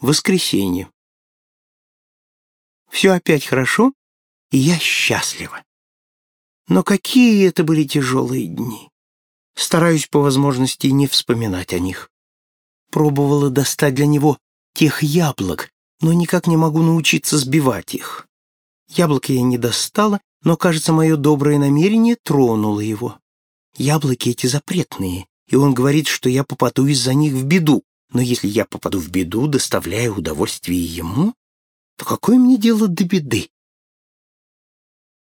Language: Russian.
Воскресенье. Все опять хорошо, и я счастлива. Но какие это были тяжелые дни. Стараюсь по возможности не вспоминать о них. Пробовала достать для него тех яблок, но никак не могу научиться сбивать их. Яблоки я не достала, но, кажется, мое доброе намерение тронуло его. Яблоки эти запретные, и он говорит, что я попаду из-за них в беду. Но если я попаду в беду, доставляя удовольствие ему, то какое мне дело до беды?